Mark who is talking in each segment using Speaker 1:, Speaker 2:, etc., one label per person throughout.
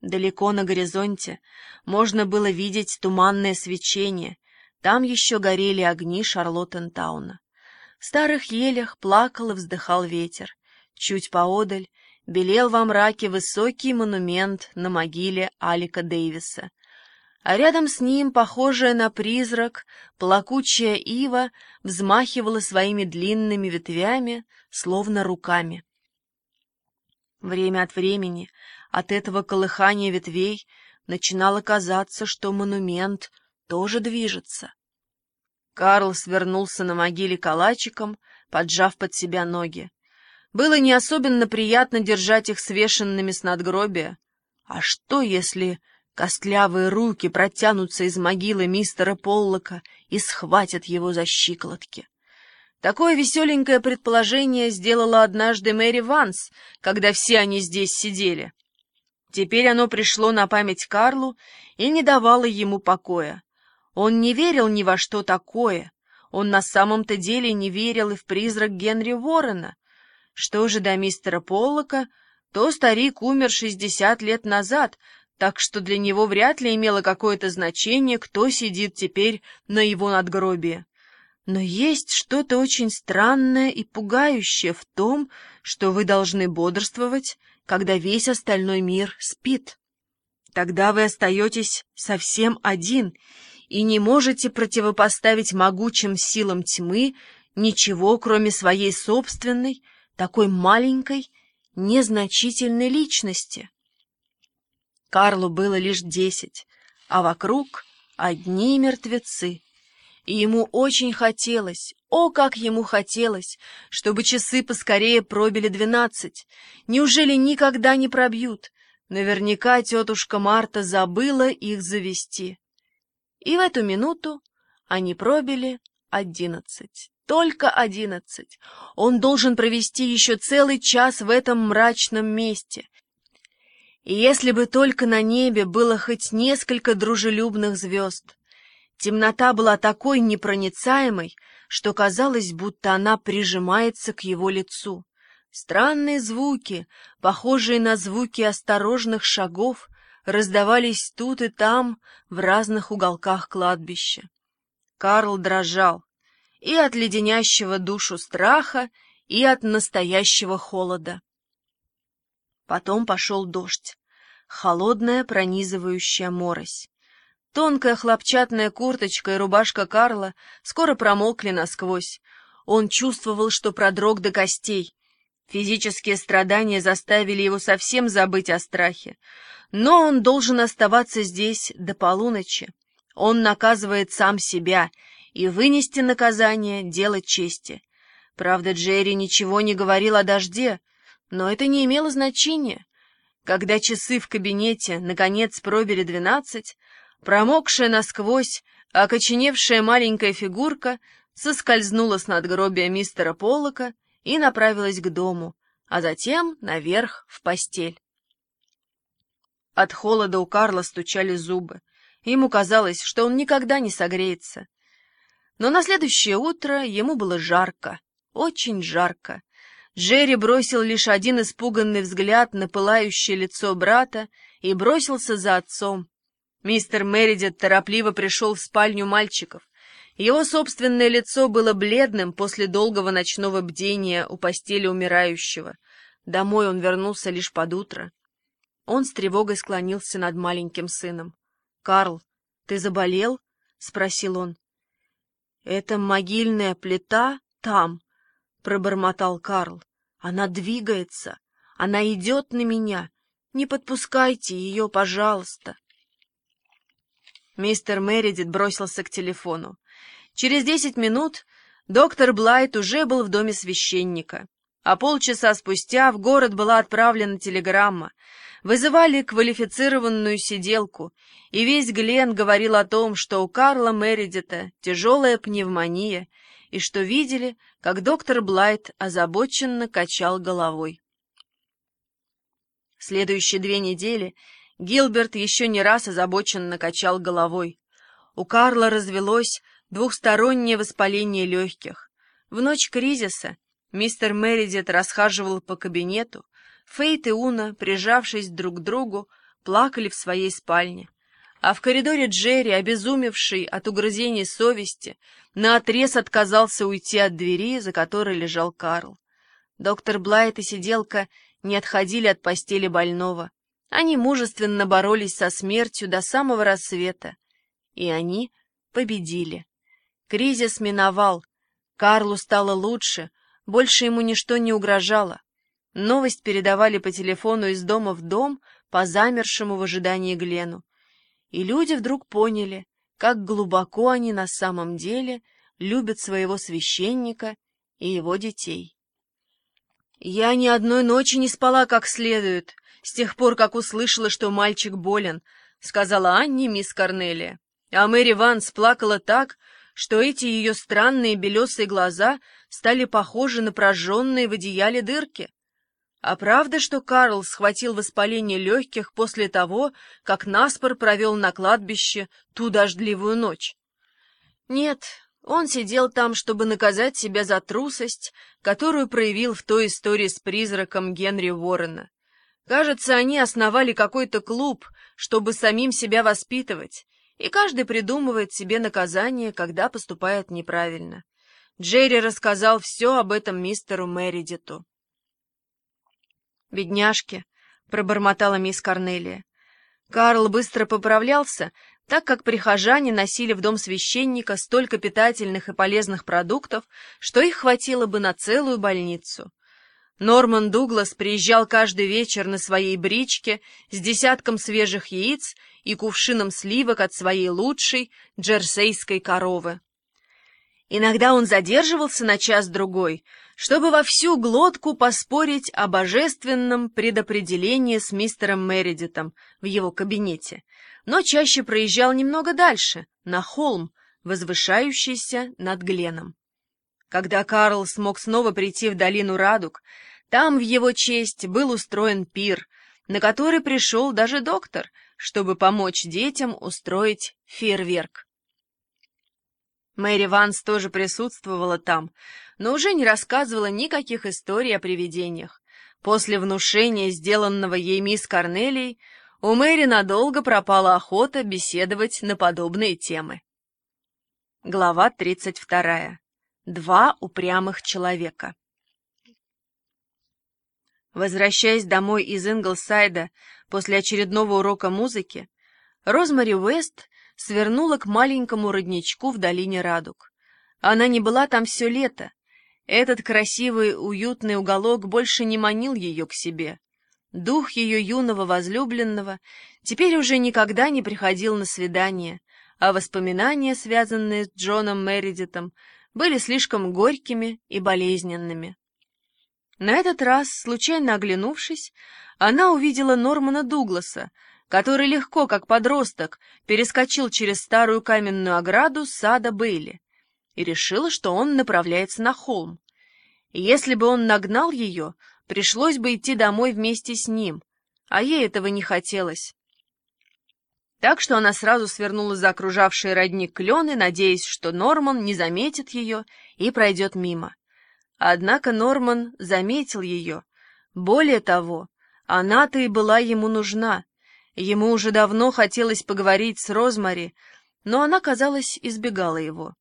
Speaker 1: Далеко на горизонте можно было видеть туманное свечение, там еще горели огни Шарлоттентауна. В старых елях плакал и вздыхал ветер. Чуть поодаль белел во мраке высокий монумент на могиле Алика Дэвиса. А рядом с ним, похожая на призрак, плакучая ива взмахивала своими длинными ветвями, словно руками. Время от времени от этого колыхания ветвей начинало казаться, что монумент тоже движется. Карл свернулся на могиле калачиком, поджав под себя ноги. Было не особенно приятно держать их свешенными с надгробия. А что, если костлявые руки протянутся из могилы мистера Поллока и схватят его за щиколотки? Такое веселенькое предположение сделала однажды Мэри Ванс, когда все они здесь сидели. Теперь оно пришло на память Карлу и не давало ему покоя. Он не верил ни во что такое. Он на самом-то деле не верил и в призрак Генри Уоррена. Что же до мистера Поллока, то старик умер шестьдесят лет назад, так что для него вряд ли имело какое-то значение, кто сидит теперь на его надгробии. Но есть что-то очень странное и пугающее в том, что вы должны бодрствовать, когда весь остальной мир спит. Тогда вы остаетесь совсем один и не можете противопоставить могучим силам тьмы ничего, кроме своей собственной, такой маленькой, незначительной личности. Карлу было лишь десять, а вокруг одни мертвецы. И ему очень хотелось, о, как ему хотелось, чтобы часы поскорее пробили двенадцать. Неужели никогда не пробьют? Наверняка тетушка Марта забыла их завести. И в эту минуту они пробили одиннадцать. Только одиннадцать. Он должен провести еще целый час в этом мрачном месте. И если бы только на небе было хоть несколько дружелюбных звезд. Темнота была такой непроницаемой, что казалось, будто она прижимается к его лицу. Странные звуки, похожие на звуки осторожных шагов, раздавались тут и там, в разных уголках кладбища. Карл дрожал и от леденящего душу страха, и от настоящего холода. Потом пошел дождь, холодная пронизывающая морось. Тонкая хлопчатная курточка и рубашка Карла скоро промокли насквозь. Он чувствовал, что продрог до костей. Физические страдания заставили его совсем забыть о страхе. Но он должен оставаться здесь до полуночи. Он наказывает сам себя, и вынести наказание — дело чести. Правда, Джерри ничего не говорил о дожде, но это не имело значения. Когда часы в кабинете наконец пробили двенадцать, Промокшая насквозь, окоченевшая маленькая фигурка соскользнула с надгробия мистера Поллока и направилась к дому, а затем наверх в постель. От холода у Карла стучали зубы. Ему казалось, что он никогда не согреется. Но на следующее утро ему было жарко, очень жарко. Джерри бросил лишь один испуганный взгляд на пылающее лицо брата и бросился за отцом, Мистер Мередит торопливо пришел в спальню мальчиков. Его собственное лицо было бледным после долгого ночного бдения у постели умирающего. Домой он вернулся лишь под утро. Он с тревогой склонился над маленьким сыном. — Карл, ты заболел? — спросил он. — Это могильная плита там, — пробормотал Карл. — Она двигается. Она идет на меня. Не подпускайте ее, пожалуйста. Мистер Мередит бросился к телефону. Через десять минут доктор Блайт уже был в доме священника, а полчаса спустя в город была отправлена телеграмма. Вызывали квалифицированную сиделку, и весь Глен говорил о том, что у Карла Мередита тяжелая пневмония, и что видели, как доктор Блайт озабоченно качал головой. Следующие две недели Гилберт еще не раз озабоченно качал головой. У Карла развелось двухстороннее воспаление легких. В ночь кризиса мистер Мередит расхаживал по кабинету, Фейт и Уна, прижавшись друг к другу, плакали в своей спальне. А в коридоре Джерри, обезумевший от угрызений совести, наотрез отказался уйти от двери, за которой лежал Карл. Доктор Блайт и сиделка не отходили от постели больного. Они мужественно боролись со смертью до самого рассвета. И они победили. Кризис миновал. Карлу стало лучше, больше ему ничто не угрожало. Новость передавали по телефону из дома в дом по замершему в ожидании Глену. И люди вдруг поняли, как глубоко они на самом деле любят своего священника и его детей. «Я ни одной ночи не спала как следует, с тех пор, как услышала, что мальчик болен», — сказала Анне мисс Корнелия. А Мэри Ванс плакала так, что эти ее странные белесые глаза стали похожи на прожженные в одеяле дырки. А правда, что Карл схватил воспаление легких после того, как Наспор провел на кладбище ту дождливую ночь? Нет, он сидел там, чтобы наказать себя за трусость, которую проявил в той истории с призраком Генри Уоррена. Кажется, они основали какой-то клуб, чтобы самим себя воспитывать, и каждый придумывает себе наказание, когда поступает неправильно. Джерри рассказал все об этом мистеру Мередиту. «Бедняжки», — пробормотала мисс Корнелия. Карл быстро поправлялся, так как прихожане носили в дом священника столько питательных и полезных продуктов, что их хватило бы на целую больницу. Норман Дуглас приезжал каждый вечер на своей бричке с десятком свежих яиц и кувшином сливок от своей лучшей джерсейской коровы. Иногда он задерживался на час-другой, чтобы во всю глотку поспорить о божественном предопределении с мистером Мередитом в его кабинете, но чаще проезжал немного дальше, на холм, возвышающийся над Гленом. Когда Карл смог снова прийти в долину Радуг, там в его честь был устроен пир, на который пришел даже доктор, чтобы помочь детям устроить фейерверк. Мэри Ванс тоже присутствовала там, но уже не рассказывала никаких историй о привидениях. После внушения, сделанного ей мисс Корнелией, у Мэри надолго пропала охота беседовать на подобные темы. Глава 32. Два упрямых человека. Возвращаясь домой из Инглсайда после очередного урока музыки, Розмари Уэст свернула к маленькому родничку в долине Радуг. Она не была там все лето. Этот красивый, уютный уголок больше не манил ее к себе. Дух ее юного возлюбленного теперь уже никогда не приходил на свидание, а воспоминания, связанные с Джоном Мередитом, были слишком горькими и болезненными. На этот раз, случайно оглянувшись, она увидела Нормана Дугласа, который легко, как подросток, перескочил через старую каменную ограду сада Бейли и решила, что он направляется на холм. Если бы он нагнал ее, пришлось бы идти домой вместе с ним, а ей этого не хотелось. Так что она сразу свернула за окружавшие родник клены, надеясь, что Норман не заметит ее и пройдет мимо. Однако Норман заметил ее. Более того, она-то и была ему нужна — Ему уже давно хотелось поговорить с Розмари, но она, казалось, избегала его.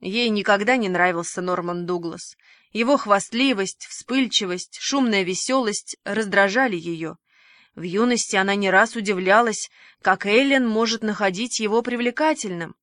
Speaker 1: Ей никогда не нравился Норман Дуглас. Его хвастливость, вспыльчивость, шумная веселость раздражали ее. В юности она не раз удивлялась, как Эллен может находить его привлекательным.